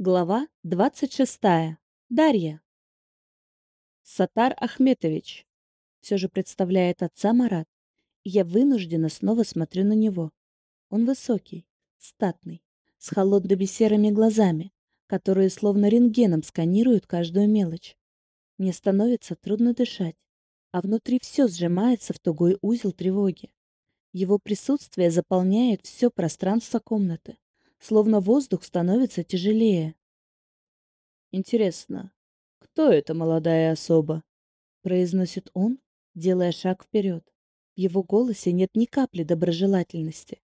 Глава 26. Дарья. Сатар Ахметович. Все же представляет отца Марат. Я вынуждена снова смотрю на него. Он высокий, статный, с холодными серыми глазами, которые словно рентгеном сканируют каждую мелочь. Мне становится трудно дышать, а внутри все сжимается в тугой узел тревоги. Его присутствие заполняет все пространство комнаты, словно воздух становится тяжелее. Интересно, кто эта молодая особа? произносит он, делая шаг вперед. В его голосе нет ни капли доброжелательности.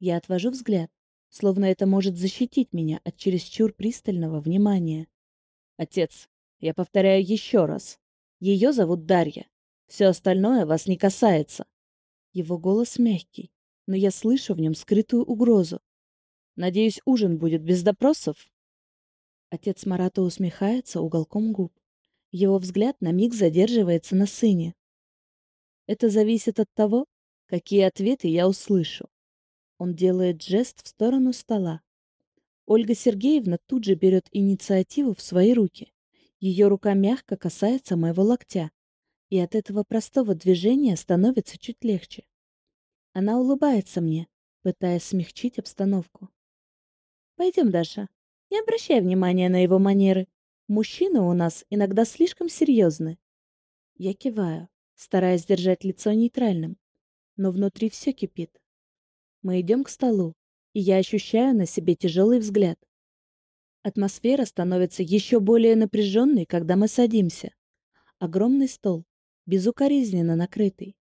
Я отвожу взгляд, словно это может защитить меня от чересчур пристального внимания. Отец, я повторяю еще раз. Ее зовут Дарья. Все остальное вас не касается. Его голос мягкий, но я слышу в нем скрытую угрозу. Надеюсь, ужин будет без допросов? Отец Марата усмехается уголком губ. Его взгляд на миг задерживается на сыне. Это зависит от того, какие ответы я услышу. Он делает жест в сторону стола. Ольга Сергеевна тут же берет инициативу в свои руки. Ее рука мягко касается моего локтя, и от этого простого движения становится чуть легче. Она улыбается мне, пытаясь смягчить обстановку. «Пойдем, Даша, не обращай внимания на его манеры. Мужчины у нас иногда слишком серьезны. Я киваю, стараясь держать лицо нейтральным, но внутри все кипит. Мы идем к столу, и я ощущаю на себе тяжелый взгляд. Атмосфера становится еще более напряженной, когда мы садимся. Огромный стол, безукоризненно накрытый.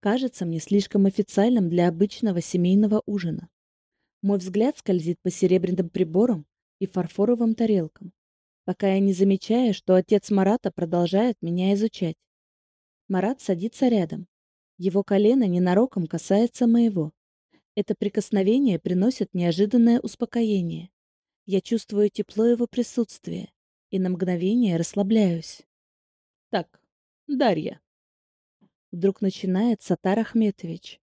Кажется мне слишком официальным для обычного семейного ужина. Мой взгляд скользит по серебряным приборам, и фарфоровым тарелкам, пока я не замечаю, что отец Марата продолжает меня изучать. Марат садится рядом. Его колено ненароком касается моего. Это прикосновение приносит неожиданное успокоение. Я чувствую тепло его присутствия и на мгновение расслабляюсь. Так, Дарья. Вдруг начинает Сатар Ахметович,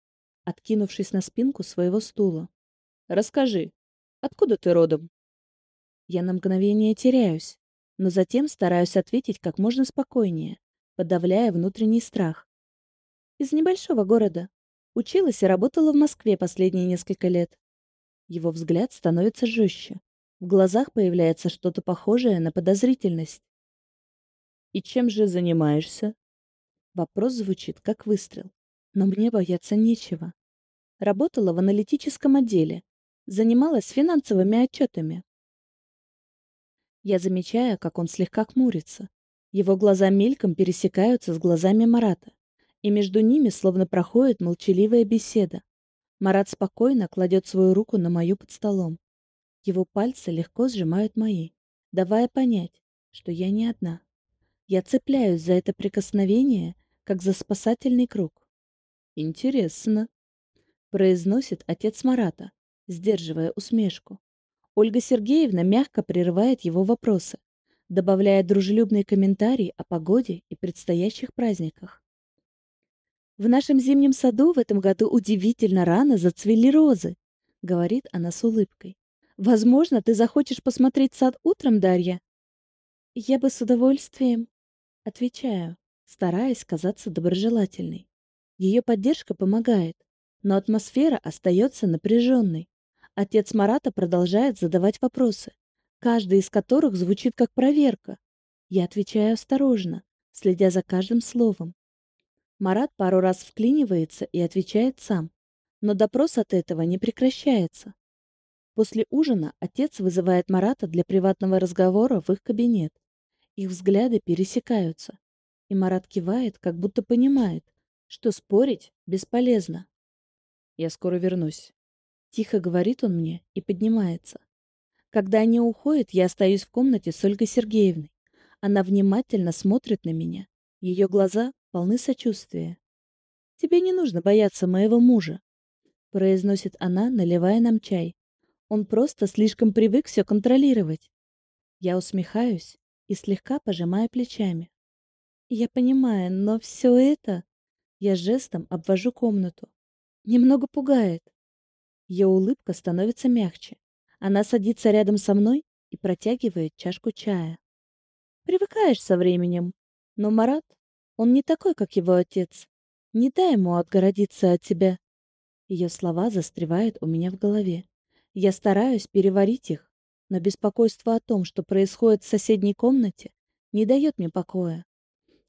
откинувшись на спинку своего стула. Расскажи, откуда ты родом? Я на мгновение теряюсь, но затем стараюсь ответить как можно спокойнее, подавляя внутренний страх. Из небольшого города. Училась и работала в Москве последние несколько лет. Его взгляд становится жестче. В глазах появляется что-то похожее на подозрительность. «И чем же занимаешься?» Вопрос звучит как выстрел, но мне бояться нечего. Работала в аналитическом отделе, занималась финансовыми отчетами. Я замечаю, как он слегка хмурится. Его глаза мельком пересекаются с глазами Марата, и между ними словно проходит молчаливая беседа. Марат спокойно кладет свою руку на мою под столом. Его пальцы легко сжимают мои, давая понять, что я не одна. Я цепляюсь за это прикосновение, как за спасательный круг. «Интересно», — произносит отец Марата, сдерживая усмешку. Ольга Сергеевна мягко прерывает его вопросы, добавляя дружелюбные комментарии о погоде и предстоящих праздниках. «В нашем зимнем саду в этом году удивительно рано зацвели розы», — говорит она с улыбкой. «Возможно, ты захочешь посмотреть сад утром, Дарья?» «Я бы с удовольствием», — отвечаю, стараясь казаться доброжелательной. Ее поддержка помогает, но атмосфера остается напряженной. Отец Марата продолжает задавать вопросы, каждый из которых звучит как проверка. Я отвечаю осторожно, следя за каждым словом. Марат пару раз вклинивается и отвечает сам, но допрос от этого не прекращается. После ужина отец вызывает Марата для приватного разговора в их кабинет. Их взгляды пересекаются, и Марат кивает, как будто понимает, что спорить бесполезно. «Я скоро вернусь», Тихо говорит он мне и поднимается. Когда они уходят, я остаюсь в комнате с Ольгой Сергеевной. Она внимательно смотрит на меня. Ее глаза полны сочувствия. «Тебе не нужно бояться моего мужа», — произносит она, наливая нам чай. «Он просто слишком привык все контролировать». Я усмехаюсь и слегка пожимаю плечами. «Я понимаю, но все это...» Я жестом обвожу комнату. «Немного пугает. Ее улыбка становится мягче. Она садится рядом со мной и протягивает чашку чая. Привыкаешь со временем, но Марат, он не такой, как его отец. Не дай ему отгородиться от тебя. Ее слова застревают у меня в голове. Я стараюсь переварить их, но беспокойство о том, что происходит в соседней комнате, не дает мне покоя.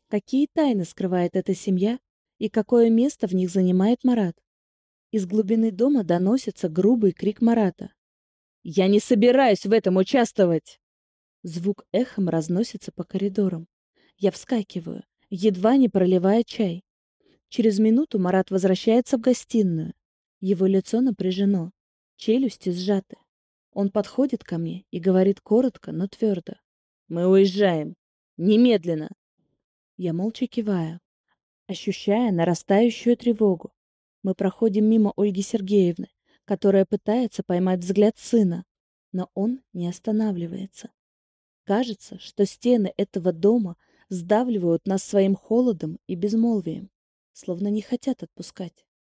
Какие тайны скрывает эта семья и какое место в них занимает Марат? Из глубины дома доносится грубый крик Марата. «Я не собираюсь в этом участвовать!» Звук эхом разносится по коридорам. Я вскакиваю, едва не проливая чай. Через минуту Марат возвращается в гостиную. Его лицо напряжено, челюсти сжаты. Он подходит ко мне и говорит коротко, но твердо. «Мы уезжаем. Немедленно!» Я молча киваю, ощущая нарастающую тревогу. Мы проходим мимо Ольги Сергеевны, которая пытается поймать взгляд сына, но он не останавливается. Кажется, что стены этого дома сдавливают нас своим холодом и безмолвием словно не хотят отпускать.